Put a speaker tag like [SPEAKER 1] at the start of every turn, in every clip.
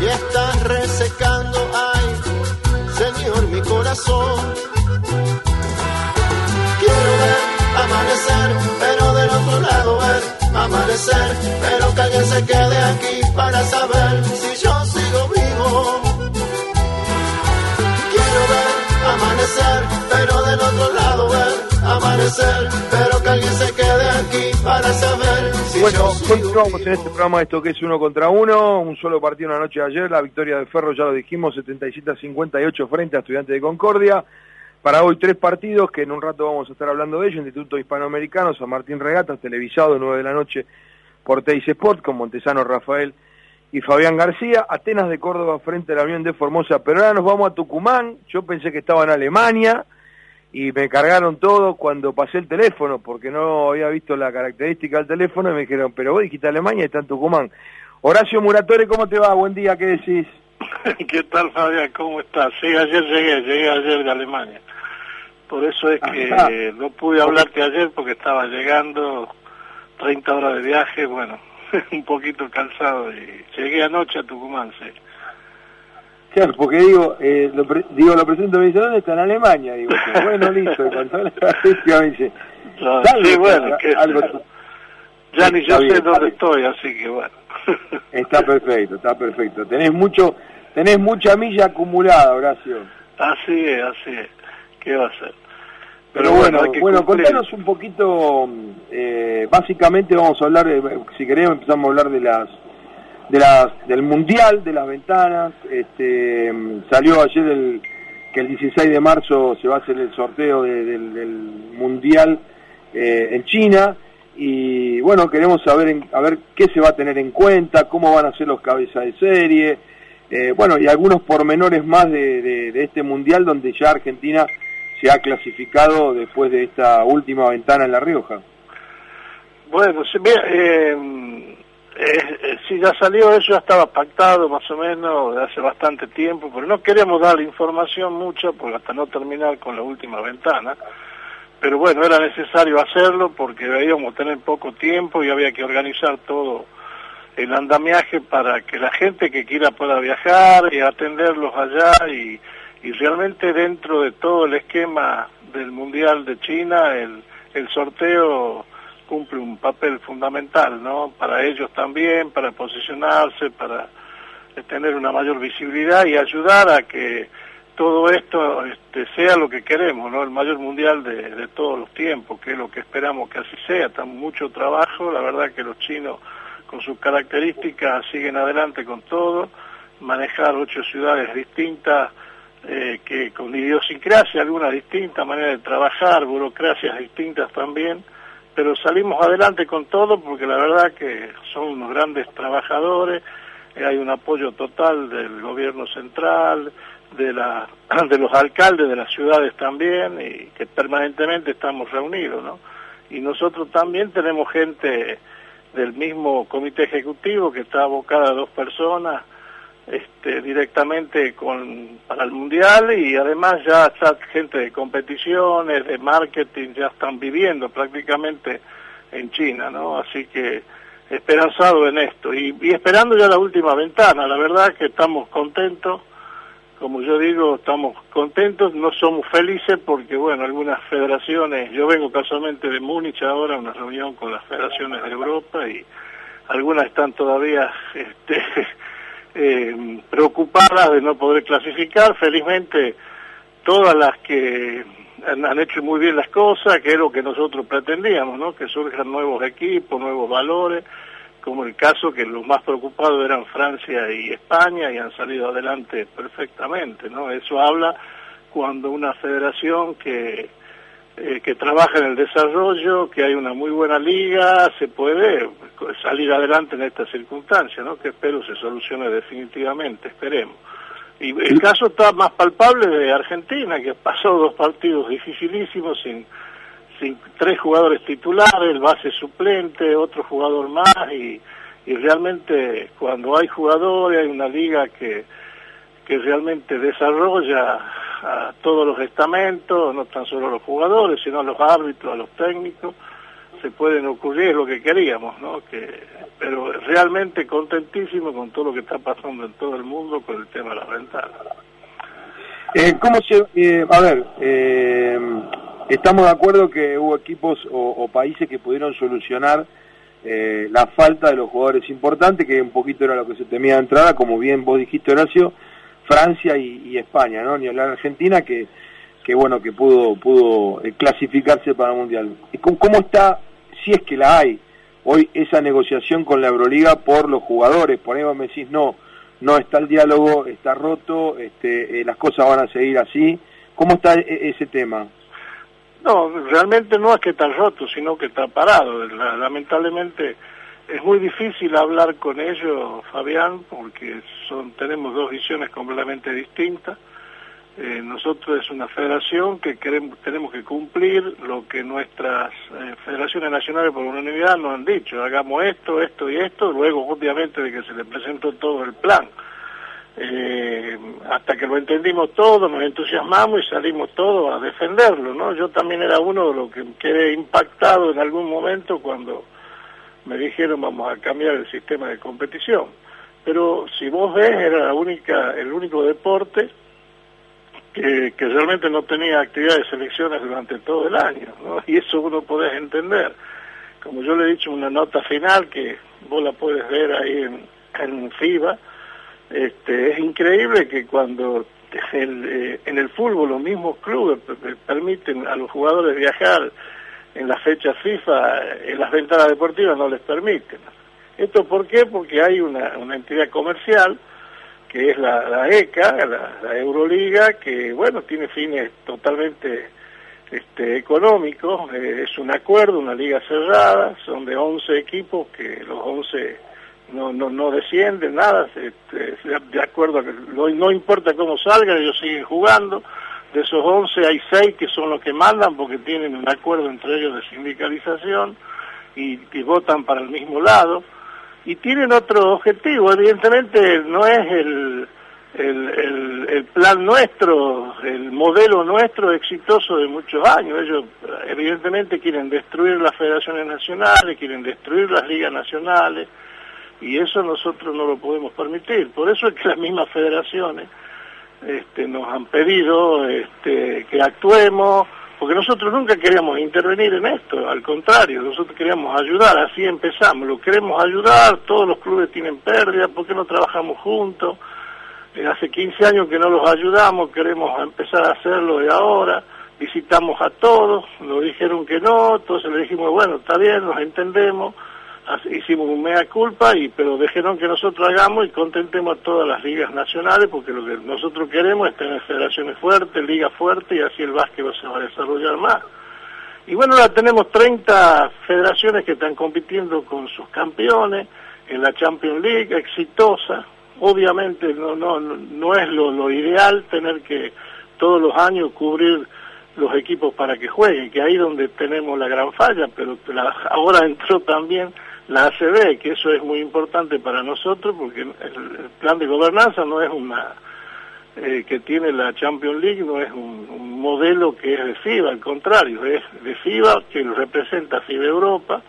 [SPEAKER 1] y están resecando, ay, Señor, mi corazón. Quiero ver amanecer, pero del otro lado ver amanecer, pero que alguien se quede aquí para saber si yo sigo vivo. Quiero ver amanecer, pero del otro lado amanecer, pero que alguien se quede aquí para saber si
[SPEAKER 2] Bueno, continuamos en este programa esto que es uno contra uno, un solo partido la noche de ayer, la victoria de Ferro, ya lo dijimos, 77 a 58 frente a Estudiantes de Concordia. Para hoy tres partidos que en un rato vamos a estar hablando de ellos, Instituto Hispanoamericano, San Martín Regatas, televisado 9 de la noche por Teis Sport con Montesano Rafael y Fabián García, Atenas de Córdoba frente a la Unión de Formosa, pero ahora nos vamos a Tucumán, yo pensé que estaba en Alemania y me cargaron todo cuando pasé el teléfono porque no había visto la característica del teléfono y me dijeron, pero vos dijiste Alemania y está en Tucumán. Horacio Muratore, ¿cómo te va? Buen día, ¿qué decís?
[SPEAKER 3] ¿Qué tal, Fabián? ¿Cómo estás? Sí, ayer llegué, llegué ayer de Alemania. Por eso es que
[SPEAKER 2] Ajá.
[SPEAKER 3] eh, no pude hablarte ayer porque estaba llegando 30 horas de viaje, bueno, un poquito cansado y llegué anoche a Tucumán, sí.
[SPEAKER 2] Claro, porque digo, eh, lo, pre- digo, lo presento, me dice, ¿dónde está? En Alemania. Digo, bueno, listo, y con toda la característica me dice,
[SPEAKER 3] Claro,
[SPEAKER 2] "Salve,
[SPEAKER 3] sí, bueno,
[SPEAKER 2] que- algo-
[SPEAKER 3] Ya ni yo
[SPEAKER 2] bien,
[SPEAKER 3] sé dónde estoy, así que bueno.
[SPEAKER 2] está perfecto, está perfecto. Tenés mucho, tenés mucha milla acumulada, Horacio.
[SPEAKER 3] así es, así es. ¿Qué va a ser?
[SPEAKER 2] Pero bueno, bueno,
[SPEAKER 3] cumplir.
[SPEAKER 2] contanos un poquito, eh, básicamente vamos a hablar, de, si querés empezamos a hablar de las, de las, del mundial, de las ventanas, este, salió ayer que el 16 de marzo se va a hacer el sorteo de- del, mundial eh, en China y bueno, queremos saber en- a ver qué se va a tener en cuenta, cómo van a ser los cabezas de serie, eh, bueno, y algunos pormenores más de, este mundial donde ya Argentina se ha clasificado después de esta última ventana en La Rioja.
[SPEAKER 3] Bueno, mira, eh, eh, sí, ya salió eso, ya estaba pactado más o menos de hace bastante tiempo, pero no queremos dar información mucha porque hasta no terminar con la última ventana. Pero bueno, era necesario hacerlo porque veíamos tener poco tiempo y había que organizar todo el andamiaje para que la gente que quiera pueda viajar y atenderlos allá y, y realmente dentro de todo el esquema del Mundial de China, el, el sorteo cumple un papel fundamental, ¿no? Para ellos también, para posicionarse, para tener una mayor visibilidad y ayudar a que todo esto este, sea lo que queremos, ¿no? El mayor mundial de, de todos los tiempos, que es lo que esperamos que así sea. Está mucho trabajo, la verdad que los chinos con sus características siguen adelante con todo, manejar ocho ciudades distintas, eh, que con idiosincrasia algunas distintas, manera de trabajar, burocracias distintas también, pero salimos adelante con todo porque la verdad que son unos grandes trabajadores, eh, hay un apoyo total del gobierno central, de, la, de los alcaldes de las ciudades también, y que permanentemente estamos reunidos, ¿no? Y nosotros también tenemos gente del mismo comité ejecutivo que está abocada a dos personas este, directamente con para el mundial y además ya está gente de competiciones, de marketing, ya están viviendo prácticamente en China, ¿no? Así que esperanzado en esto y, y esperando ya la última ventana. La verdad que estamos contentos, como yo digo, estamos contentos, no somos felices porque, bueno, algunas federaciones, yo vengo casualmente de Múnich ahora a una reunión con las federaciones de Europa y algunas están todavía este, eh, preocupadas de no poder clasificar. Felizmente, todas las que han, han hecho muy bien las cosas, que es lo que nosotros pretendíamos, ¿no? Que surjan nuevos equipos, nuevos valores, como el caso que los más preocupados eran Francia y España y han salido adelante perfectamente, ¿no? Eso habla cuando una federación que eh, que trabaja en el desarrollo, que hay una muy buena liga, se puede salir adelante en estas circunstancias, ¿no? Que espero se solucione definitivamente, esperemos. Y el caso está más palpable de Argentina, que pasó dos partidos dificilísimos sin, sin tres jugadores titulares, el base suplente, otro jugador más, y, y realmente cuando hay jugadores, hay una liga que, que realmente desarrolla a todos los estamentos, no tan solo a los jugadores, sino a los árbitros, a los técnicos, se pueden ocurrir lo que queríamos, ¿no? Que, pero realmente contentísimo con todo lo que está pasando en todo el mundo con el tema de las ventanas.
[SPEAKER 2] Eh, ¿Cómo se, eh, a ver, eh, estamos de acuerdo que hubo equipos o, países que pudieron solucionar la falta de los jugadores importantes, que un poquito era lo que se temía de entrada, como bien vos dijiste Horacio, Francia y, España, ¿no? Ni hablar Argentina, que, que bueno, que pudo, pudo clasificarse para el Mundial. ¿Cómo, ¿Cómo está, si es que la hay, hoy esa negociación con la Euroliga por los jugadores? Por ahí me decís, no, no está el diálogo, está roto, este, eh, las cosas van a seguir así. ¿Cómo está e, ese tema?
[SPEAKER 3] No, realmente no es que está roto, sino que está parado. lamentablemente es muy difícil hablar con ellos, Fabián, porque son tenemos dos visiones completamente distintas. Eh, nosotros es una federación que queremos, tenemos que cumplir lo que nuestras eh, federaciones nacionales por unanimidad nos han dicho, hagamos esto, esto y esto, luego obviamente de que se le presentó todo el plan. Eh, hasta que lo entendimos todo, nos entusiasmamos y salimos todos a defenderlo, ¿no? Yo también era uno de los que quedé impactado en algún momento cuando me dijeron vamos a cambiar el sistema de competición. Pero si vos ves, era la única, el único deporte que, realmente no tenía actividad de selecciones durante todo el año, y eso uno podés entender. Como yo le he dicho, una nota final que vos la puedes ver ahí en, en FIBA, este, es increíble que cuando eh, en el fútbol los mismos clubes permiten a los jugadores viajar en las fechas FIFA, en las ventanas deportivas no les permiten. ¿Esto por qué? Porque hay una, una entidad comercial que es la, ECA, la, Euroliga, que bueno, tiene fines totalmente este, económicos, eh, es un acuerdo, una liga cerrada, son de 11 equipos que los 11 no, no, no descienden, nada, de acuerdo a que no, importa cómo salgan, ellos siguen jugando, de esos 11 hay 6 que son los que mandan porque tienen un acuerdo entre ellos de sindicalización y, votan para el mismo lado y tienen otro objetivo. Evidentemente no es el, el, el, plan nuestro, el modelo nuestro exitoso de muchos años. Ellos evidentemente quieren destruir las federaciones nacionales, quieren destruir las ligas nacionales y eso nosotros no lo podemos permitir. Por eso es que las mismas federaciones este, nos han pedido este, que actuemos porque nosotros nunca queríamos intervenir en esto, al contrario, nosotros queríamos ayudar, así empezamos, lo queremos ayudar, todos los clubes tienen pérdida, ¿por qué no trabajamos juntos? Eh, hace 15 años que no los ayudamos, queremos empezar a hacerlo de ahora, visitamos a todos, nos dijeron que no, entonces le dijimos, bueno, está bien, nos entendemos, hicimos un mea culpa, y pero dejaron que nosotros hagamos y contentemos a todas las ligas nacionales, porque lo que nosotros queremos es tener federaciones fuertes, ligas fuertes, y así el básquet se va a desarrollar más. Y bueno, ahora tenemos 30 federaciones que están compitiendo con sus campeones en la Champions League, exitosa. Obviamente no, no, no es lo, lo ideal tener que todos los años cubrir los equipos para que jueguen, que ahí donde tenemos la gran falla, pero ahora entró también la ACB, que eso es muy importante para nosotros porque el, plan de gobernanza no es una eh, que tiene la Champions League, no es un, modelo que es de FIBA, al contrario, es de FIBA que representa FIBA Europa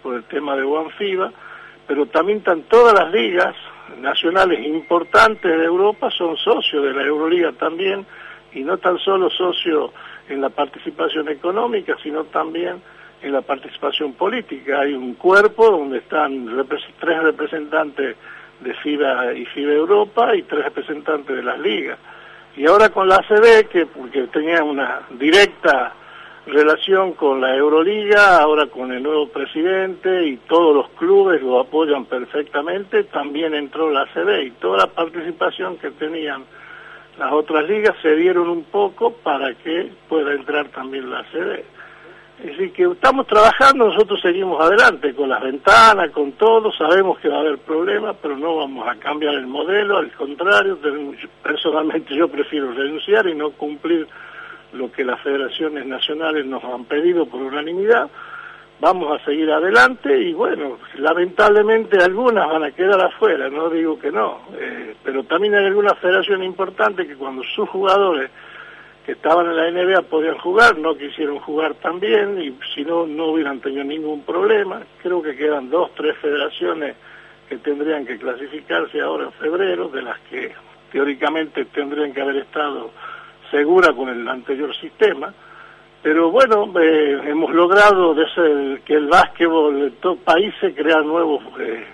[SPEAKER 3] por el tema de One FIBA, pero también están todas las ligas nacionales importantes de Europa, son socios de la Euroliga también, y no tan solo socios en la participación económica, sino también en la participación política. Hay un cuerpo donde están tres representantes de FIBA y FIBA Europa y tres representantes de las ligas. Y ahora con la ACB, que porque tenía una directa relación con la Euroliga, ahora con el nuevo presidente y todos los clubes lo apoyan perfectamente, también entró la ACB y toda la participación que tenían las otras ligas se dieron un poco para que pueda entrar también la ACB. Es decir, que estamos trabajando, nosotros seguimos adelante con las ventanas, con todo, sabemos que va a haber problemas, pero no vamos a cambiar el modelo, al contrario, personalmente yo prefiero renunciar y no cumplir lo que las federaciones nacionales nos han pedido por unanimidad. Vamos a seguir adelante y bueno, lamentablemente algunas van a quedar afuera, no digo que no, eh, pero también hay algunas federaciones importantes que cuando sus jugadores que estaban en la NBA podían jugar, no quisieron jugar también y si no, no hubieran tenido ningún problema. Creo que quedan dos, tres federaciones que tendrían que clasificarse ahora en febrero, de las que teóricamente tendrían que haber estado seguras con el anterior sistema. Pero bueno, eh, hemos logrado desde que el básquetbol de todo países crear nuevos eh,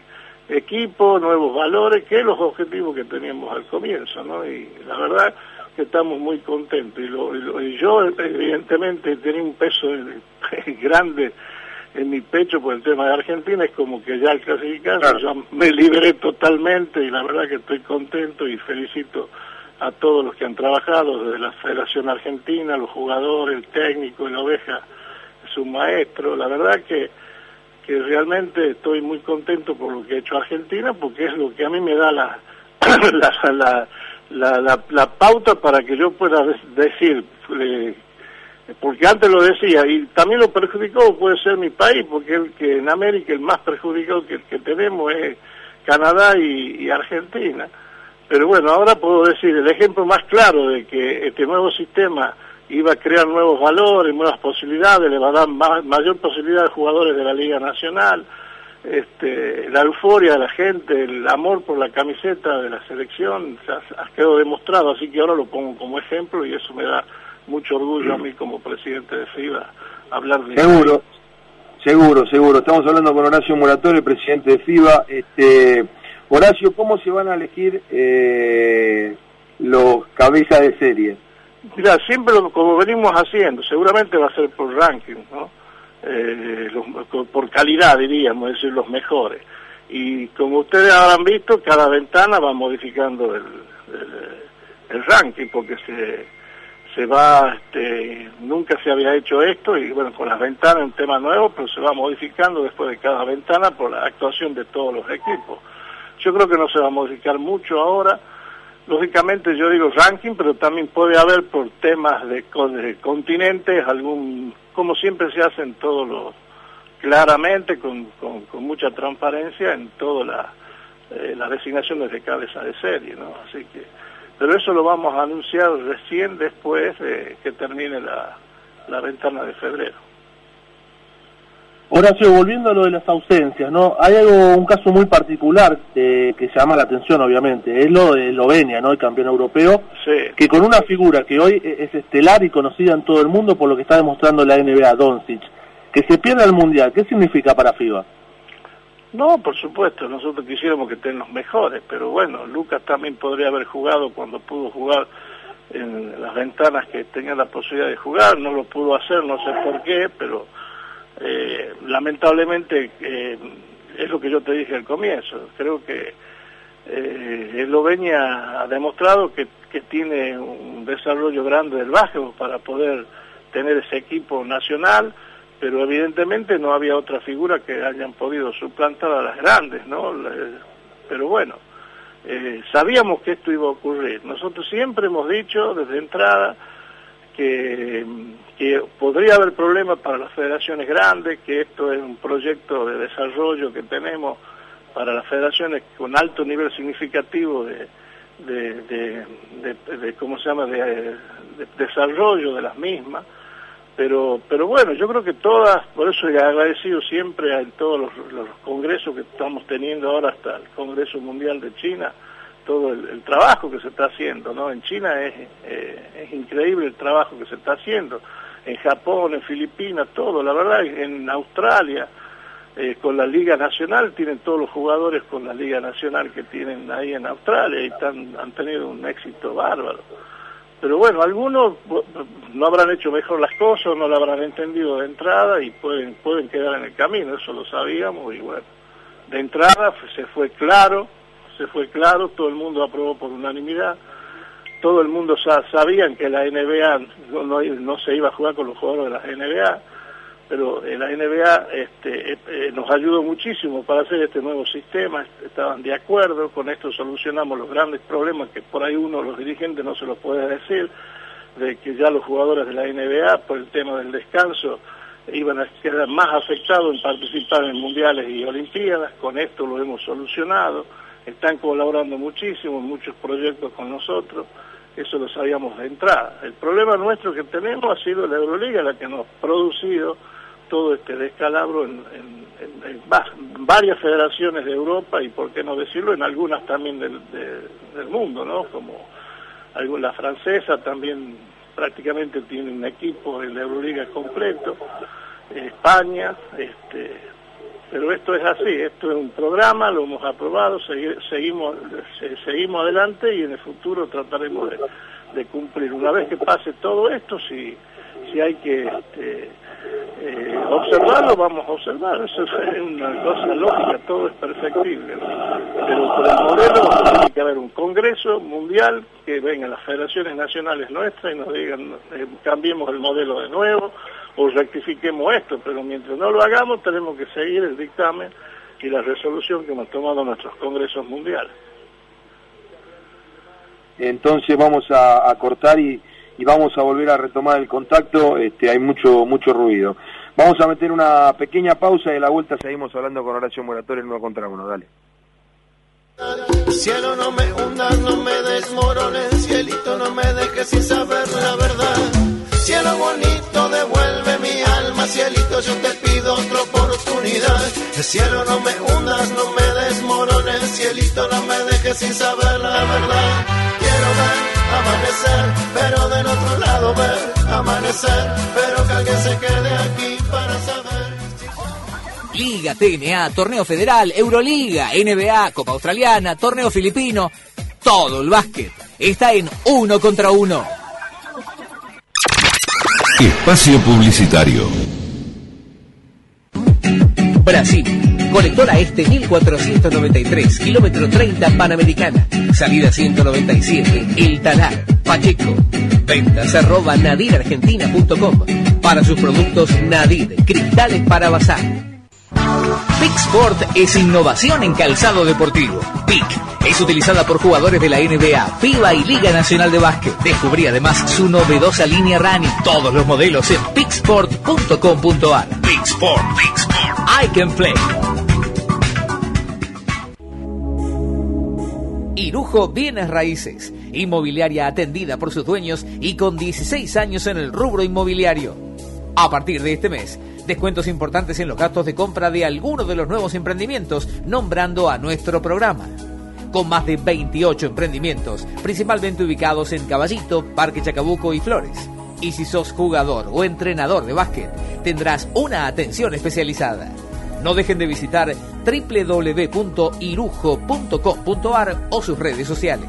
[SPEAKER 3] equipos, nuevos valores, que los objetivos que teníamos al comienzo, ¿no? Y la verdad que estamos muy contentos. Y, yo, evidentemente, tenía un peso grande en mi pecho por el tema de Argentina, es como que ya al clasificarse yo me liberé totalmente y la verdad que estoy contento y felicito a todos los que han trabajado, desde la Federación Argentina, los jugadores, el técnico, el oveja, su maestro, la verdad que, que realmente estoy muy contento por lo que ha hecho Argentina, porque es lo que a mí me da la, la, la, la, la, pauta para que yo pueda decir, porque antes lo decía, y también lo perjudicó puede ser mi país, porque el que en América el más perjudicado que, que tenemos es Canadá y, Argentina. Pero bueno, ahora puedo decir, el ejemplo más claro de que este nuevo sistema iba a crear nuevos valores, nuevas posibilidades, le va a dar mayor posibilidad a jugadores de la Liga Nacional, este, la euforia de la gente, el amor por la camiseta de la selección, ha quedado demostrado, así que ahora lo pongo como ejemplo y eso me da mucho orgullo a mí como presidente de FIBA hablar de
[SPEAKER 2] Seguro, seguro, seguro. Estamos hablando con Horacio Moratore, presidente de FIBA. Este, Horacio, ¿cómo se van a elegir eh, los cabezas de serie?
[SPEAKER 3] Mira, siempre como venimos haciendo, seguramente va a ser por ranking, ¿no? Eh, por calidad diríamos, es decir, los mejores. Y como ustedes habrán visto, cada ventana va modificando el, el, el ranking porque se se va, este, nunca se había hecho esto y bueno, con las ventanas un tema nuevo, pero se va modificando después de cada ventana por la actuación de todos los equipos. Yo creo que no se va a modificar mucho ahora. Lógicamente yo digo ranking, pero también puede haber por temas de, continentes algún, como siempre se hacen todos los, claramente, con, con, mucha transparencia en todas la, eh, las designaciones de cabeza de serie, ¿no? Así que pero eso lo vamos a anunciar recién después de que termine la, la ventana de febrero.
[SPEAKER 4] Horacio, volviendo a lo de las ausencias, ¿no? Hay algo, un caso muy particular eh, que llama la atención, obviamente, es lo de Eslovenia, ¿no? El campeón europeo, que con una figura que hoy es estelar y conocida en todo el mundo por lo que está demostrando la NBA, Doncic, que se pierda el Mundial, ¿qué significa para FIBA?
[SPEAKER 3] No, por supuesto, nosotros quisiéramos que estén los mejores, pero bueno, Lucas también podría haber jugado cuando pudo jugar en las ventanas que tenía la posibilidad de jugar, no lo pudo hacer, no sé por qué, pero eh, lamentablemente eh, es lo que yo te dije al comienzo, creo que eh, Eslovenia ha demostrado que, que tiene un desarrollo grande del básquetbol para poder tener ese equipo nacional, pero evidentemente no había otra figura que hayan podido suplantar a las grandes, ¿no? Pero bueno, eh, sabíamos que esto iba a ocurrir. Nosotros siempre hemos dicho desde entrada que, que podría haber problemas para las federaciones grandes, que esto es un proyecto de desarrollo que tenemos para las federaciones con alto nivel significativo de, de, de ¿cómo se llama?, de desarrollo de las mismas. Pero pero bueno yo creo que todas por eso he agradecido siempre en todos los, congresos que estamos teniendo ahora hasta el Congreso Mundial de China todo el, trabajo que se está haciendo no en China es eh, es increíble el trabajo que se está haciendo en Japón en Filipinas todo. La verdad en Australia eh, con la Liga Nacional tienen todos los jugadores con la Liga Nacional que tienen ahí en Australia y han tenido un éxito bárbaro. Pero bueno, algunos no habrán hecho mejor las cosas, no lo habrán entendido de entrada y pueden, pueden quedar en el camino, eso lo sabíamos y bueno, de entrada se fue claro, se fue claro, todo el mundo aprobó por unanimidad, todo el mundo sabía que la NBA no, no se iba a jugar con los jugadores de la NBA, pero la NBA este, eh, eh, nos ayudó muchísimo para hacer este nuevo sistema, estaban de acuerdo, con esto solucionamos los grandes problemas que por ahí uno, los dirigentes, no se los puede decir, de que ya los jugadores de la NBA, por el tema del descanso, iban a quedar más afectados en participar en mundiales y olimpiadas, con esto lo hemos solucionado, están colaborando muchísimo en muchos proyectos con nosotros, eso lo sabíamos de entrada. El problema nuestro que tenemos ha sido la Euroliga la que nos ha producido todo este descalabro en, varias federaciones de Europa y, por qué no decirlo, en algunas también del, mundo, ¿no? Como la francesa también prácticamente tiene un equipo en la Euroliga completo, España, este, pero esto es así, esto es un programa, lo hemos aprobado, seguimos, seguimos adelante y en el futuro trataremos de, cumplir. Una vez que pase todo esto, si, si hay que este, eh, observarlo, vamos a observar, eso es una cosa lógica, todo es perfectible. Pero por el modelo tiene que haber un congreso mundial que vengan las federaciones nacionales nuestras y nos digan, eh, cambiemos el modelo de nuevo o rectifiquemos esto, pero mientras no lo hagamos tenemos que seguir el dictamen y la resolución que hemos tomado nuestros congresos mundiales.
[SPEAKER 2] Entonces vamos a, cortar y, vamos a volver a retomar el contacto, este, hay mucho, mucho ruido. Vamos a meter una pequeña pausa y a la vuelta seguimos hablando con Horacio Moratore en uno contra uno, dale.
[SPEAKER 1] Cielo no me hundas, no me desmorones, cielito no me dejes sin saber la verdad. El cielo no me hundas, no me desmorones, cielito, no me dejes sin saber la verdad. Quiero ver amanecer, pero del otro lado ver amanecer, pero que alguien se quede aquí para saber.
[SPEAKER 5] Liga, TNA, Torneo Federal, Euroliga, NBA, Copa Australiana, Torneo Filipino, todo el básquet está en uno contra uno.
[SPEAKER 6] Espacio Publicitario.
[SPEAKER 5] Brasil. Colectora Este 1493, kilómetro 30 Panamericana. Salida 197, El Talar, Pacheco. Ventas arroba nadirargentina.com. Para sus productos Nadir, cristales para bazar. Sport es innovación en calzado deportivo. PIC es utilizada por jugadores de la NBA, FIBA y Liga Nacional de Básquet. Descubrí además su novedosa línea running. Todos los modelos en picsport.com.ar. Picsport, Picsport. I can play. Irujo Bienes Raíces. Inmobiliaria atendida por sus dueños y con 16 años en el rubro inmobiliario. A partir de este mes, descuentos importantes en los gastos de compra de alguno de los nuevos emprendimientos, nombrando a nuestro programa. Con más de 28 emprendimientos, principalmente ubicados en Caballito, Parque Chacabuco y Flores. Y si sos jugador o entrenador de básquet, tendrás una atención especializada. No dejen de visitar www.irujo.com.ar o sus redes sociales.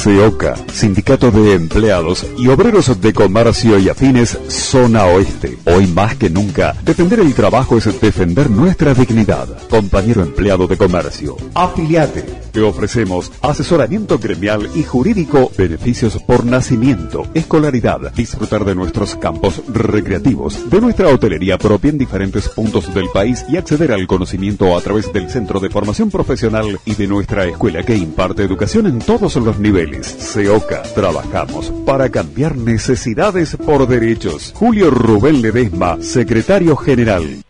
[SPEAKER 6] CEOCA, Sindicato de Empleados y Obreros de Comercio y Afines, Zona Oeste. Hoy más que nunca, defender el trabajo es defender nuestra dignidad. Compañero empleado de comercio, afiliate. Te ofrecemos asesoramiento gremial y jurídico, beneficios por nacimiento, escolaridad, disfrutar de nuestros campos recreativos, de nuestra hotelería propia en diferentes puntos del país y acceder al conocimiento a través del Centro de Formación Profesional y de nuestra escuela que imparte educación en todos los niveles. SEOCA, trabajamos para cambiar necesidades por derechos. Julio Rubén Ledesma, secretario general.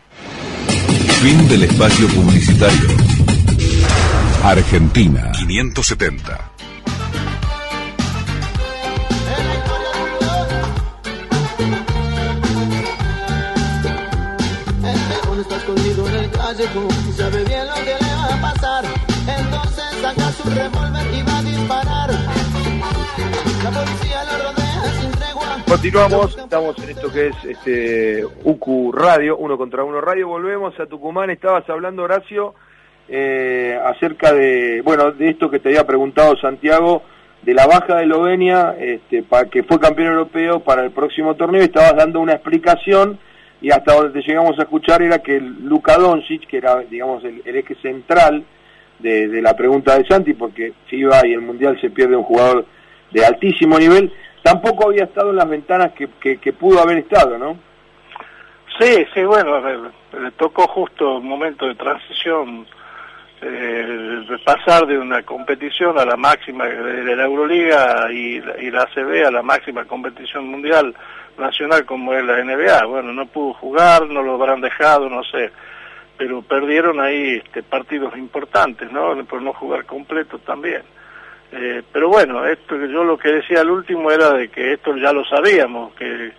[SPEAKER 7] Fin del espacio publicitario. Argentina 570.
[SPEAKER 1] está escondido en el callejón y sabe bien lo que le va a pasar. Entonces saca su revólver y va a disparar.
[SPEAKER 2] Continuamos, estamos en esto que es este UQ Radio, uno contra uno radio. Volvemos a Tucumán, estabas hablando, Horacio, eh, acerca de, bueno, de esto que te había preguntado Santiago, de la baja de Eslovenia, este, para que fue campeón europeo para el próximo torneo, estabas dando una explicación y hasta donde te llegamos a escuchar era que Luka Doncic, que era, digamos, el, eje central de, la pregunta de Santi, porque FIBA y el Mundial se pierde un jugador de altísimo nivel, tampoco había estado en las ventanas que, que, pudo haber estado, ¿no?
[SPEAKER 3] Sí, sí, bueno, le, tocó justo un momento de transición, eh, pasar de una competición a la máxima de la Euroliga y, y la ACB a la máxima competición mundial nacional como es la NBA. Bueno, no pudo jugar, no lo habrán dejado, no sé. pero perdieron ahí este, partidos importantes, ¿no? Por no jugar completo también. Eh, pero bueno, esto yo lo que decía al último era de que esto ya lo sabíamos, que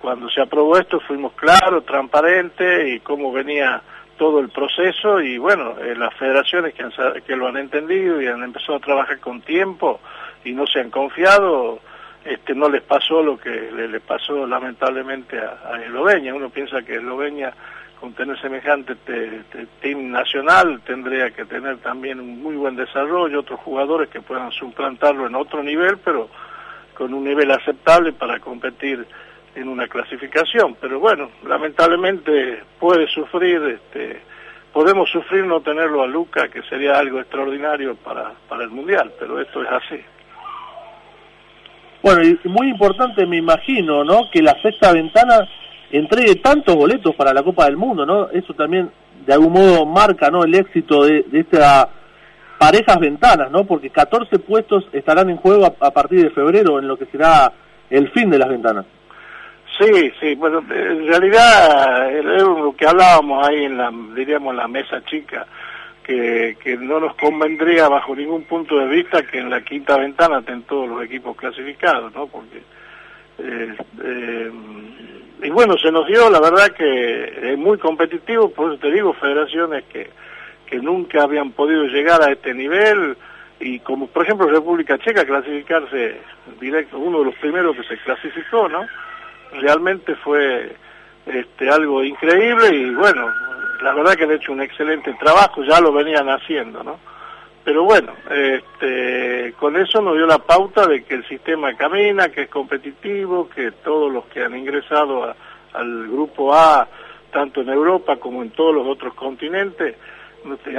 [SPEAKER 3] cuando se aprobó esto fuimos claros, transparentes y cómo venía todo el proceso y bueno, eh, las federaciones que, que lo han entendido y han empezado a trabajar con tiempo y no se han confiado, este, no les pasó lo que le, pasó lamentablemente a, a, Eslovenia. Uno piensa que Eslovenia, con tener semejante team nacional, tendría que tener también un muy buen desarrollo, otros jugadores que puedan suplantarlo en otro nivel, pero con un nivel aceptable para competir en una clasificación. Pero bueno, lamentablemente puede sufrir, este, podemos sufrir no tenerlo a Luca, que sería algo extraordinario para el Mundial, pero esto es así.
[SPEAKER 4] Bueno, y muy importante me imagino, ¿no? Que la sexta ventana entregue tantos boletos para la Copa del Mundo, ¿no? Eso también de algún modo marca, ¿no? El éxito de, de esta parejas ventanas, ¿no? Porque 14 puestos estarán en juego a, partir de febrero en lo que será el fin de las ventanas.
[SPEAKER 3] Sí, sí, bueno, en realidad es lo que hablábamos ahí en la, diríamos, la mesa chica que, que no nos convendría bajo ningún punto de vista que en la quinta ventana estén todos los equipos clasificados, ¿no? Porque eh, eh, y bueno, se nos dio, la verdad que es muy competitivo, por eso te digo, federaciones que, que nunca habían podido llegar a este nivel, y como por ejemplo República Checa clasificarse directo, uno de los primeros que se clasificó, ¿no? Realmente fue este, algo increíble y bueno, la verdad que han hecho un excelente trabajo, ya lo venían haciendo, ¿no? Pero bueno, este, con eso nos dio la pauta de que el sistema camina, que es competitivo, que todos los que han ingresado al grupo A, tanto en Europa como en todos los otros continentes,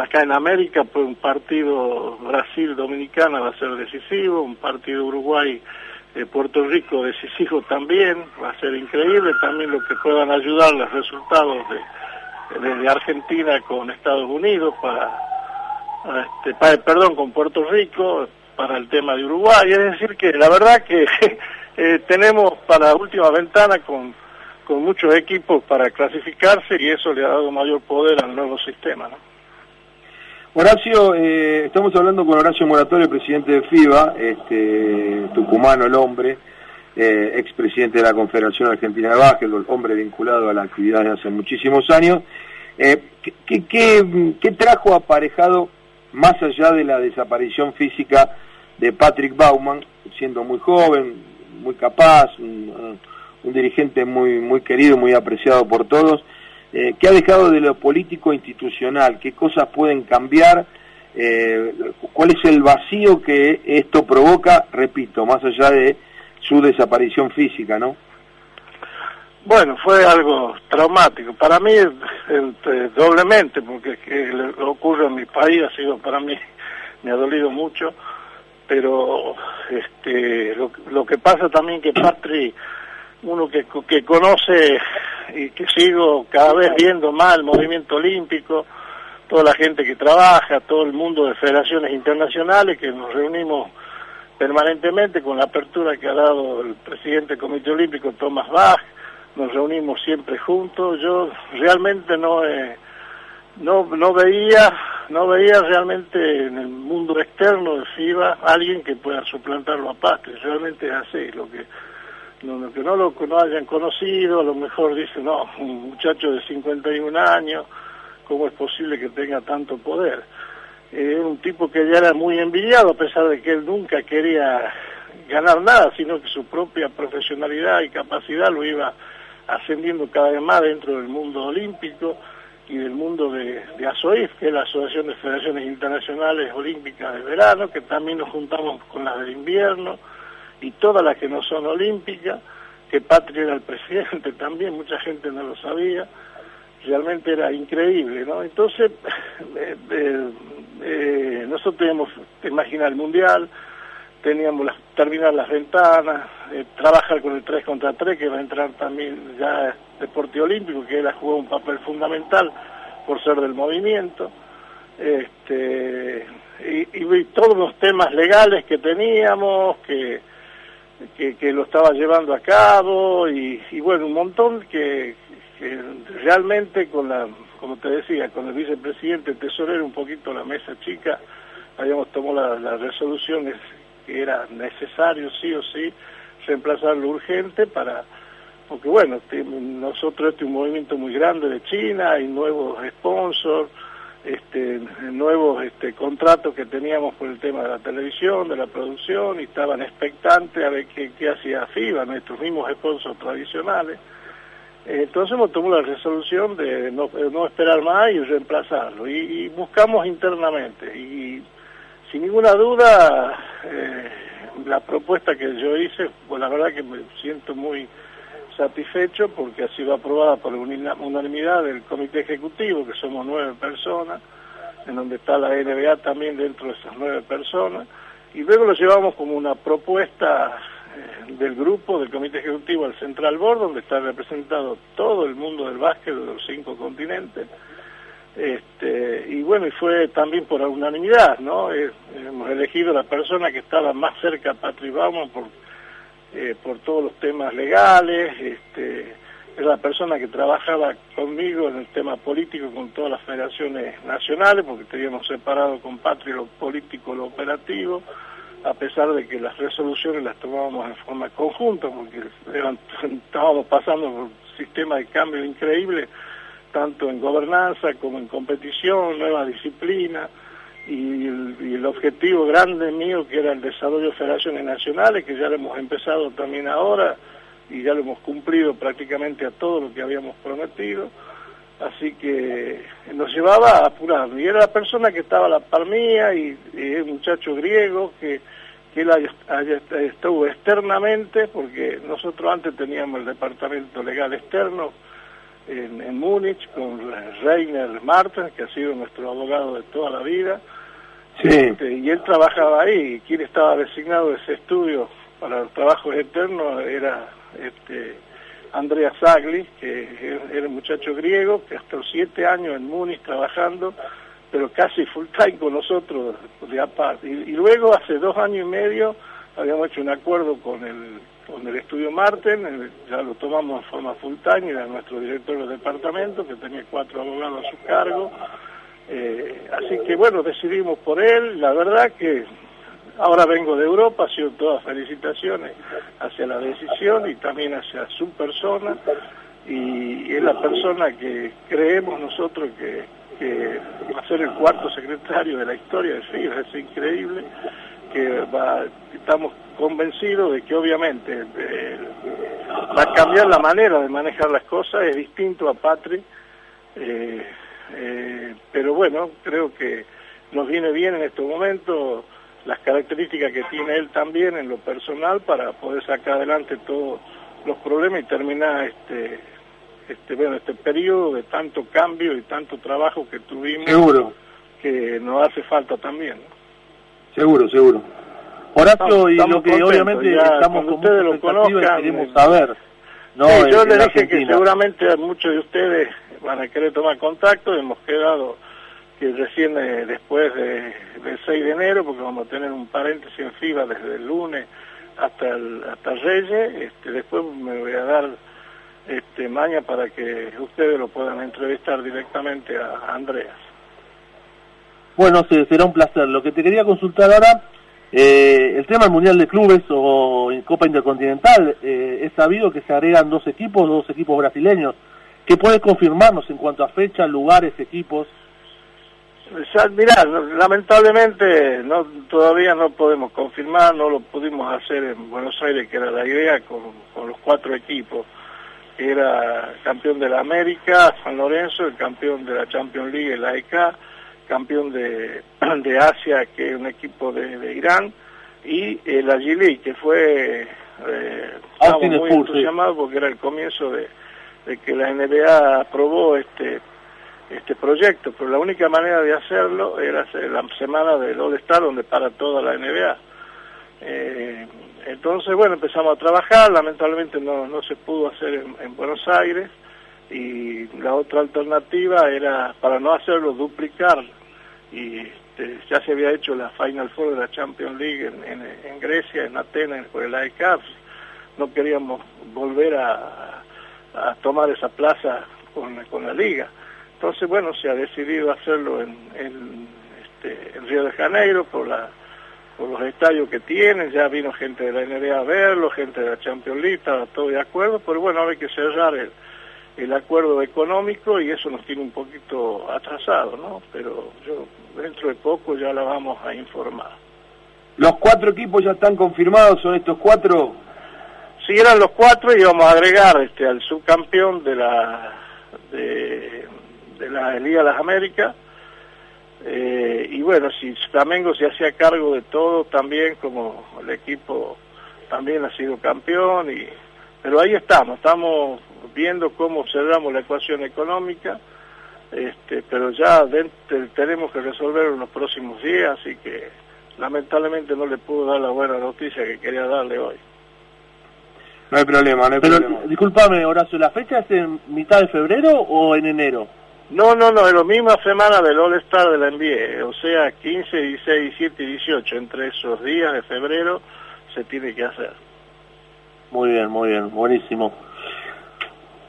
[SPEAKER 3] acá en América, pues un partido Brasil-Dominicana va a ser decisivo, un partido Uruguay eh, Rico decisivo también, va a ser increíble también lo que puedan ayudar los resultados de, desde Argentina con Estados Unidos para, este, perdón, con Puerto Rico para el tema de Uruguay. Es decir, que la verdad que eh, tenemos para última ventana con, con muchos equipos para clasificarse y eso le ha dado mayor poder al nuevo sistema. ¿no?
[SPEAKER 2] Horacio, eh, estamos hablando con Horacio Moratorio, presidente de FIBA, este, tucumano el hombre, eh, expresidente de la Confederación Argentina de Básquetbol, hombre vinculado a la actividad de hace muchísimos años. Eh, ¿qué, qué, trajo aparejado, más allá de la desaparición física de Patrick Bauman, siendo muy joven, muy capaz, un, dirigente muy, muy querido, muy apreciado por todos? Eh, ¿Qué ha dejado de lo político institucional? ¿Qué cosas pueden cambiar? Eh, ¿Cuál es el vacío que esto provoca? Repito, más allá de su desaparición física, ¿no?
[SPEAKER 3] Bueno, fue algo traumático. Para mí, este, doblemente, porque que lo ocurre en mi país ha sido para mí, me ha dolido mucho, pero este, lo, que pasa también que Patri, uno que, que conoce y que sigo cada vez viendo más el movimiento olímpico, toda la gente que trabaja, todo el mundo de federaciones internacionales que nos reunimos permanentemente con la apertura que ha dado el presidente del Comité Olímpico, Tomás Bach, nos reunimos siempre juntos. Yo realmente no, no, no veía no veía realmente en el mundo externo de FIBA alguien que pueda suplantarlo a Patria. Realmente es así. Lo que, lo que no lo no hayan conocido, a lo mejor dicen, no, un muchacho de 51 años, ¿cómo es posible que tenga tanto poder? es un tipo que ya era muy envidiado a pesar de que él nunca quería ganar nada, sino que su propia profesionalidad y capacidad lo iba ascendiendo cada vez más dentro del mundo olímpico y del mundo de, de ASOIF, que es la Asociación de Federaciones Internacionales Olímpicas de Verano, que también nos juntamos con las del invierno y todas las que no son olímpicas, que Patria era el presidente también, mucha gente no lo sabía, realmente era increíble, ¿no? Entonces, eh, eh, eh, nosotros teníamos que imaginar el mundial, teníamos las, terminar las ventanas, eh, trabajar con el 3 contra 3, que va a entrar también ya deporte olímpico, que él ha jugado un papel fundamental por ser del movimiento, este, y, todos los temas legales que teníamos, que, que, lo estaba llevando a cabo, y, bueno, un montón que, realmente con la, como te decía, con el vicepresidente tesorero, un poquito la mesa chica, habíamos tomado las resoluciones que era necesario sí o sí reemplazar lo urgente para porque bueno, nosotros este es un movimiento muy grande de China, hay nuevos sponsors, este, nuevos este, contratos que teníamos por el tema de la televisión, de la producción, y estaban expectantes a ver qué, hacía FIBA, nuestros mismos sponsors tradicionales. Entonces hemos tomado la resolución de no, esperar más y reemplazarlo, y, buscamos internamente, y sin ninguna duda eh, la propuesta que yo hice, pues la verdad que me siento muy satisfecho porque ha sido aprobada por unanimidad del comité ejecutivo, que somos nueve personas, en donde está la NBA también dentro de esas nueve personas, y luego lo llevamos como una propuesta eh, del grupo del comité ejecutivo al Central Board, donde está representado todo el mundo del básquet de los cinco continentes, este, y bueno, y fue también por unanimidad, ¿no? Eh, hemos elegido la persona que estaba más cerca a Patrick Bauman por eh, por todos los temas legales, este, es la persona que trabajaba conmigo en el tema político con todas las federaciones nacionales, porque teníamos separado con Patria lo político, lo operativo, a pesar de que las resoluciones las tomábamos en forma conjunta, porque estábamos pasando por un sistema de cambio increíble, tanto en gobernanza como en competición, nueva disciplina, y el, objetivo grande mío que era el desarrollo de federaciones nacionales, que ya lo hemos empezado también ahora y ya lo hemos cumplido prácticamente a todo lo que habíamos prometido, así que nos llevaba a apurar. Y era la persona que estaba a la par mía y, el muchacho griego que, que él estuvo externamente, porque nosotros antes teníamos el departamento legal externo, en, en Múnich con Reiner Martens, que ha sido nuestro abogado de toda la vida. Este, y él trabajaba ahí. Quien estaba designado de ese estudio para los trabajos eternos era este, Andrea Sagli, que era un muchacho griego, que hasta los siete años en Múnich trabajando, pero casi full time con nosotros de aparte. y luego, hace dos años y medio, habíamos hecho un acuerdo con el con el estudio Marten, ya lo tomamos en forma full time, era nuestro director del departamento, que tenía cuatro abogados a su cargo. Eh, así que bueno, decidimos por él, la verdad que ahora vengo de Europa, ha sido todas felicitaciones hacia la decisión y también hacia su persona, y, es la persona que creemos nosotros que, que va a ser el cuarto secretario de la historia de FIBA, es increíble que va, estamos convencidos de que obviamente eh, va a cambiar la manera de manejar las cosas, es distinto a Patri, eh, eh, pero bueno, creo que nos viene bien en estos momentos las características que tiene él también en lo personal para poder sacar adelante todos los problemas y terminar este este bueno este periodo de tanto cambio y tanto trabajo que tuvimos
[SPEAKER 4] seguro.
[SPEAKER 3] que nos hace falta también
[SPEAKER 4] Seguro, seguro. Horacio, y lo que obviamente estamos con
[SPEAKER 3] ustedes lo conozcan,
[SPEAKER 4] queremos saber.
[SPEAKER 3] No, yo le dije que seguramente muchos de ustedes van a querer tomar contacto, hemos quedado que recién eh, después de, del 6 de enero, porque vamos a tener un paréntesis en FIBA desde el lunes hasta el, hasta Reyes, este, después me voy a dar este, maña para que ustedes lo puedan entrevistar directamente a Andreas.
[SPEAKER 4] Bueno, será un placer. Lo que te quería consultar ahora, eh, el tema del Mundial de Clubes o Copa Intercontinental, eh, es sabido que se agregan dos equipos, dos equipos brasileños. ¿Qué puedes confirmarnos en cuanto a fecha, lugares, equipos?
[SPEAKER 3] Mirá, lamentablemente no, todavía no podemos confirmar, no lo pudimos hacer en Buenos Aires, que era la idea, con, con los cuatro equipos. Era campeón de la América, San Lorenzo, el campeón de la Champions League, la ECA, campeón de, de Asia, que es un equipo de, Irán, y el Agili, que fue... Eh, muy entusiasmados porque era el comienzo de, que la NBA aprobó este este proyecto, pero la única manera de hacerlo era la semana del All-Star donde para toda la NBA. Eh, entonces, bueno, empezamos a trabajar, lamentablemente no, no se pudo hacer en, en Buenos Aires, y la otra alternativa era, para no hacerlo, duplicar, y este, ya se había hecho la Final Four de la Champions League en, Grecia, en Atenas, por el AECAF, no queríamos volver a, tomar esa plaza con, la liga. Entonces, bueno, se ha decidido hacerlo en, en, este, Río de Janeiro por los estadios que tienen, ya vino gente de la NBA a verlo, gente de la Champions League, estaba todo de acuerdo, pero bueno, ahora hay que cerrar el, el acuerdo económico y eso nos tiene un poquito atrasado, ¿no? Pero yo dentro de poco ya la vamos a informar.
[SPEAKER 2] ¿Los cuatro equipos ya están confirmados? ¿Son estos cuatro?
[SPEAKER 3] Sí, eran los cuatro y vamos a agregar este, al subcampeón de la de, de la Liga de las Américas. Eh, y bueno, si Flamengo se hacía cargo de todo también, como el equipo también ha sido campeón, y pero ahí estamos, estamos viendo cómo observamos la ecuación económica, este, pero ya tenemos que resolverlo en los próximos días, así que lamentablemente no le puedo dar la buena noticia que quería darle hoy.
[SPEAKER 2] No hay problema, no hay
[SPEAKER 4] pero,
[SPEAKER 2] problema.
[SPEAKER 4] Disculpame, Horacio, ¿la fecha es en mitad de febrero o en enero?
[SPEAKER 3] No, no, no, es la misma semana del All-Star de la NBA, o sea, 15, 16, 17 y 18, entre esos días de febrero se tiene que hacer.
[SPEAKER 4] Muy bien, muy bien, buenísimo.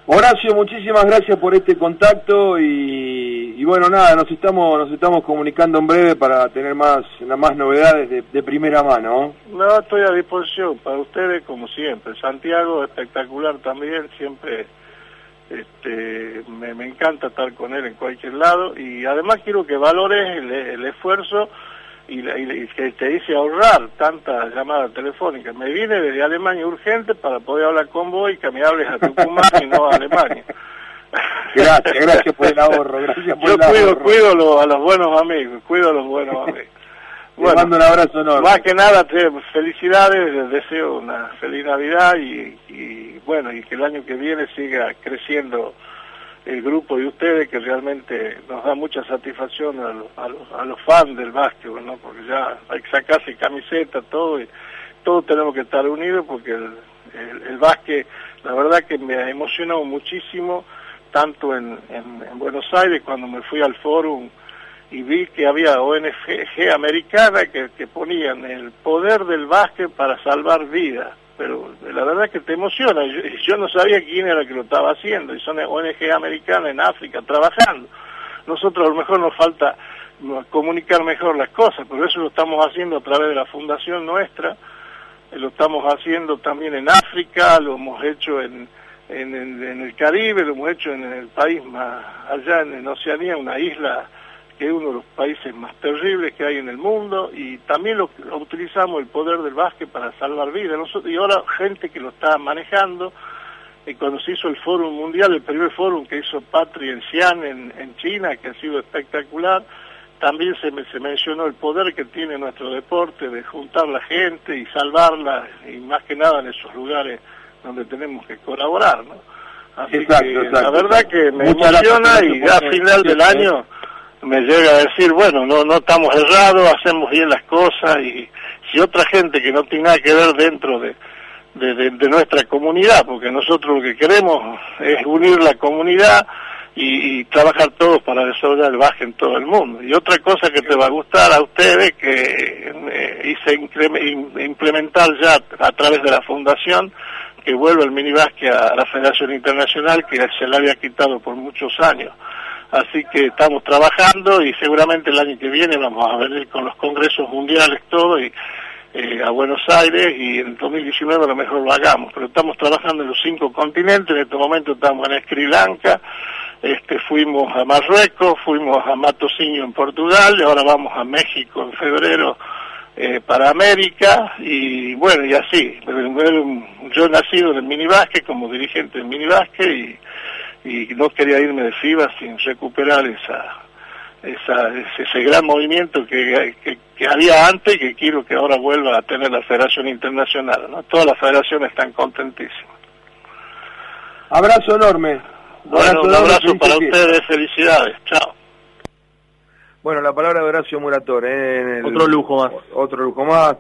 [SPEAKER 2] Horacio, muchísimas gracias por este contacto y, bueno, nada, nos estamos nos estamos comunicando en breve para tener más más novedades de, primera mano.
[SPEAKER 3] No, estoy a disposición para ustedes como siempre. Santiago, espectacular también, siempre este, me, encanta estar con él en cualquier lado y además quiero que valores el esfuerzo y, que te dice ahorrar tantas llamadas telefónicas. Me vine desde Alemania urgente para poder hablar con vos y que me hables a Tucumán y no a Alemania.
[SPEAKER 2] Gracias, gracias por el ahorro, gracias por
[SPEAKER 3] Yo
[SPEAKER 2] el
[SPEAKER 3] cuido,
[SPEAKER 2] ahorro.
[SPEAKER 3] cuido a los buenos amigos, cuido a los buenos amigos.
[SPEAKER 2] Bueno, mando un abrazo enorme.
[SPEAKER 3] Más que nada, te, felicidades, les deseo una feliz Navidad y, y bueno, y que el año que viene siga creciendo el grupo de ustedes que realmente nos da mucha satisfacción a, los, a, los, fans del básquetbol, ¿no? Porque ya hay que sacarse camiseta, todo, y todos tenemos que estar unidos porque el, el, básquet, la verdad que me ha emocionado muchísimo, tanto en, en, Buenos Aires cuando me fui al fórum y vi que había ONG americana que, que ponían el poder del básquet para salvar vidas pero la verdad es que te emociona. Yo, no sabía quién era que lo estaba haciendo, y son ONG americanas en África trabajando. Nosotros a lo mejor nos falta comunicar mejor las cosas, pero eso lo estamos haciendo a través de la fundación nuestra, eh, lo estamos haciendo también en África, lo hemos hecho en, en, en el Caribe, lo hemos hecho en el país más allá en Oceanía, una isla que es uno de los países más terribles que hay en el mundo y también lo, utilizamos el poder del básquet para salvar vidas. y ahora gente que lo está manejando, y cuando se hizo el Foro Mundial, el primer foro que hizo Patri en Xi'an, en, China, que ha sido espectacular, también se, se mencionó el poder que tiene nuestro deporte de juntar la gente y salvarla, y más que nada en esos lugares donde tenemos que colaborar, ¿no? Así que la verdad que me emociona y ya a final del año me llega a decir, bueno, no no estamos errados, hacemos bien las cosas y si otra gente que no tiene nada que ver dentro de, de, nuestra comunidad, porque nosotros lo que queremos es unir la comunidad y, trabajar todos para desarrollar el baje en todo el mundo. Y otra cosa que te va a gustar a ustedes, que eh, hice implementar ya a través de la fundación, que vuelva el minibásquet a la Federación Internacional, que se le había quitado por muchos años. Así que estamos trabajando y seguramente el año que viene vamos a venir con los congresos mundiales todo y eh, a Buenos Aires y en 2019 a lo mejor lo hagamos. Pero estamos trabajando en los cinco continentes, en este momento estamos en Sri Lanka, este, fuimos a Marruecos, fuimos a Matosinho en Portugal y ahora vamos a México en febrero eh, para América y bueno, y así. Yo he nacido en el minibásquet como dirigente del minibásquet y y no quería irme de FIBA sin recuperar esa, esa ese, gran movimiento que, que, había antes y que quiero que ahora vuelva a tener la Federación Internacional. ¿no? Todas las federaciones están contentísimas.
[SPEAKER 2] Abrazo enorme.
[SPEAKER 3] Bueno, un abrazo para ustedes, felicidades, chao.
[SPEAKER 2] Bueno, la palabra de Horacio Murator. ¿eh?
[SPEAKER 4] otro lujo más.
[SPEAKER 2] Otro lujo más.